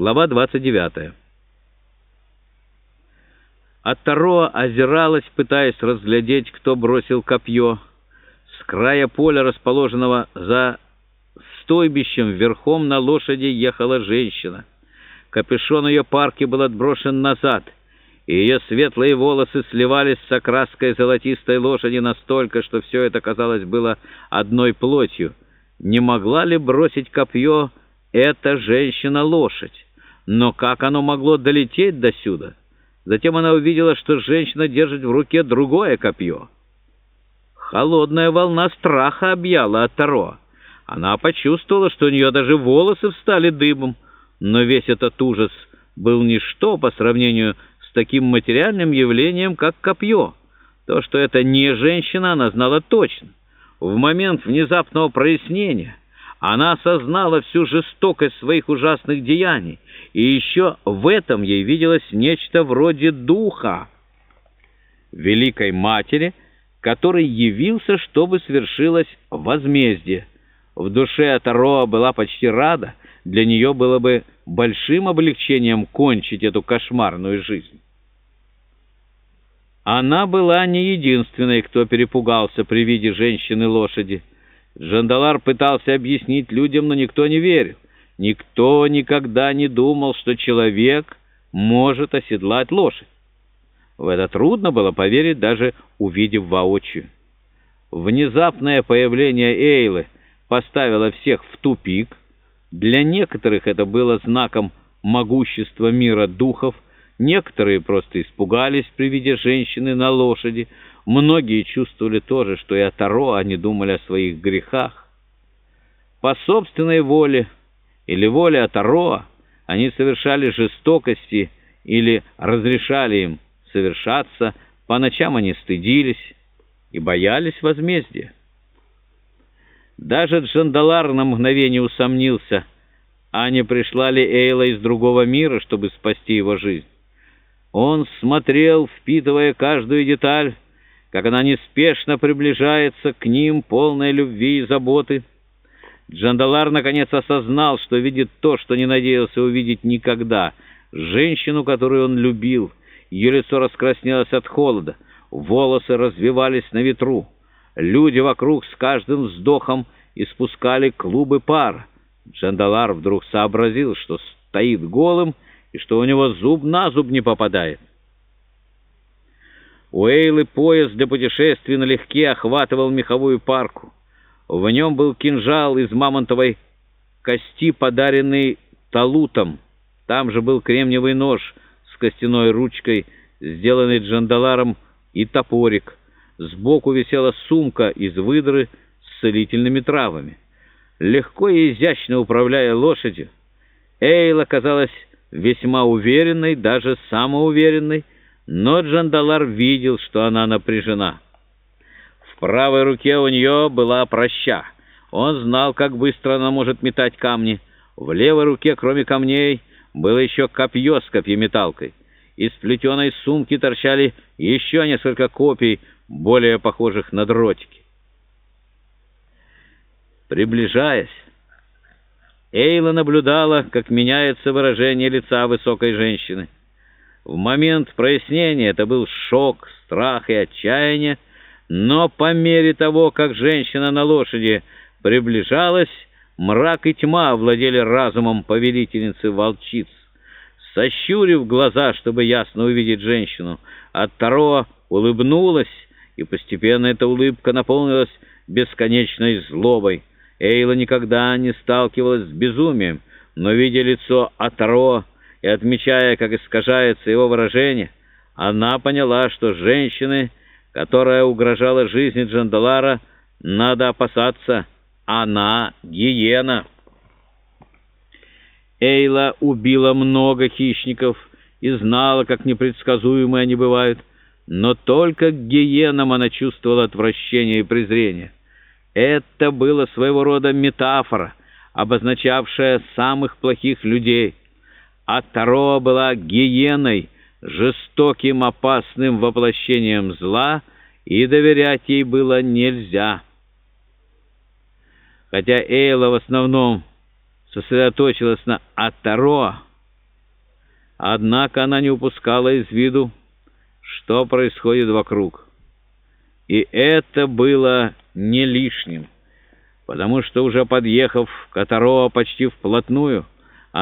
Глава 29. Аттароа озиралась, пытаясь разглядеть, кто бросил копье. С края поля, расположенного за стойбищем, верхом на лошади ехала женщина. Капюшон ее парки был отброшен назад, и ее светлые волосы сливались с окраской золотистой лошади настолько, что все это, казалось, было одной плотью. Не могла ли бросить копье эта женщина-лошадь. Но как оно могло долететь до сюда? Затем она увидела, что женщина держит в руке другое копье. Холодная волна страха объяла Таро. Она почувствовала, что у нее даже волосы встали дыбом, но весь этот ужас был ничто по сравнению с таким материальным явлением, как копье. То, что это не женщина, она знала точно. В момент внезапного прояснения она осознала всю жестокость своих ужасных деяний, и еще в этом ей виделось нечто вроде духа Великой Матери, который явился, чтобы свершилось возмездие. В душе Атароа была почти рада, для нее было бы большим облегчением кончить эту кошмарную жизнь. Она была не единственной, кто перепугался при виде женщины-лошади. Джандалар пытался объяснить людям, но никто не верил. Никто никогда не думал, что человек может оседлать лошадь. В это трудно было поверить, даже увидев воочию. Внезапное появление Эйлы поставило всех в тупик. Для некоторых это было знаком могущества мира духов, некоторые просто испугались при виде женщины на лошади, Многие чувствовали то же, что и Атаро, они думали о своих грехах. По собственной воле или воле Атароа они совершали жестокости или разрешали им совершаться, по ночам они стыдились и боялись возмездия. Даже Джандалар на мгновение усомнился, а не пришла ли Эйла из другого мира, чтобы спасти его жизнь. Он смотрел, впитывая каждую деталь, как она неспешно приближается к ним, полной любви и заботы. Джандалар наконец осознал, что видит то, что не надеялся увидеть никогда. Женщину, которую он любил. Ее лицо раскраснелось от холода, волосы развивались на ветру. Люди вокруг с каждым вздохом испускали клубы пара. Джандалар вдруг сообразил, что стоит голым и что у него зуб на зуб не попадает. У Эйлы пояс для путешествий налегке охватывал меховую парку. В нем был кинжал из мамонтовой кости, подаренный Талутом. Там же был кремниевый нож с костяной ручкой, сделанный джандаларом, и топорик. Сбоку висела сумка из выдры с целительными травами. Легко и изящно управляя лошадью, Эйла казалась весьма уверенной, даже самоуверенной, но Джандалар видел, что она напряжена. В правой руке у нее была проща. Он знал, как быстро она может метать камни. В левой руке, кроме камней, было еще копье с копьеметалкой. Из плетеной сумки торчали еще несколько копий, более похожих на дротики. Приближаясь, Эйла наблюдала, как меняется выражение лица высокой женщины. В момент прояснения это был шок, страх и отчаяние, но по мере того, как женщина на лошади приближалась, мрак и тьма овладели разумом повелительницы волчиц. Сощурив глаза, чтобы ясно увидеть женщину, Аттаро улыбнулась, и постепенно эта улыбка наполнилась бесконечной злобой. Эйла никогда не сталкивалась с безумием, но, видя лицо Атаро, и отмечая, как искажается его выражение, она поняла, что женщины, которая угрожала жизни Джандалара, надо опасаться. Она гиена. Эйла убила много хищников и знала, как непредсказуемы они бывают, но только к гиенам она чувствовала отвращение и презрение. Это было своего рода метафора, обозначавшая самых плохих людей — а Таро была гиеной, жестоким, опасным воплощением зла, и доверять ей было нельзя. Хотя Эйла в основном сосредоточилась на Атаро, Однако она не упускала из виду, что происходит вокруг. И это было не лишним, потому что уже подъехав к Атароа почти вплотную,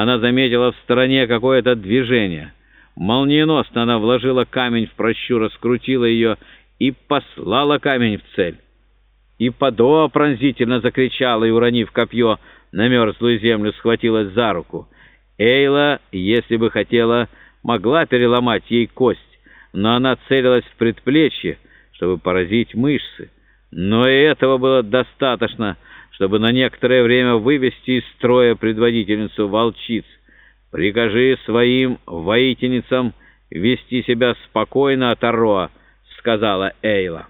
она заметила в стороне какое-то движение. Молниеносно она вложила камень в прощу, раскрутила ее и послала камень в цель. И Падоа пронзительно закричала и, уронив копье на мерзлую землю, схватилась за руку. Эйла, если бы хотела, могла переломать ей кость, но она целилась в предплечье, чтобы поразить мышцы. Но и этого было достаточно, чтобы на некоторое время вывести из строя предводительницу волчиц. «Прикажи своим воительницам вести себя спокойно от Ароа», — сказала Эйла.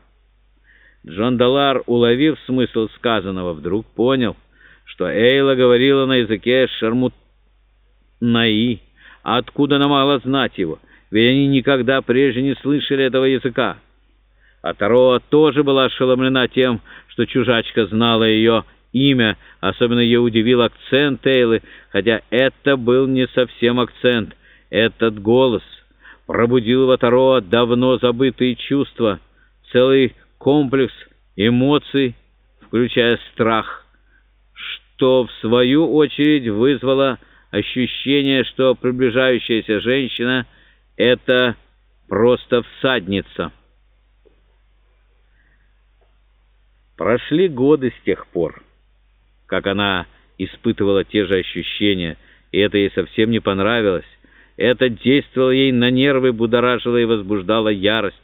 Джон Далар, уловив смысл сказанного, вдруг понял, что Эйла говорила на языке шармутнаи. Откуда она могла знать его? Ведь они никогда прежде не слышали этого языка. А Тароа тоже была ошеломлена тем, что чужачка знала ее имя, особенно ее удивил акцент Эйлы, хотя это был не совсем акцент. Этот голос пробудил в Тароа давно забытые чувства, целый комплекс эмоций, включая страх, что в свою очередь вызвало ощущение, что приближающаяся женщина — это просто всадница. Прошли годы с тех пор, как она испытывала те же ощущения, и это ей совсем не понравилось. Это действовало ей на нервы, будоражило и возбуждало ярость.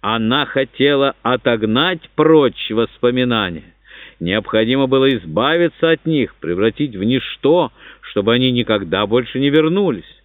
Она хотела отогнать прочь воспоминания. Необходимо было избавиться от них, превратить в ничто, чтобы они никогда больше не вернулись.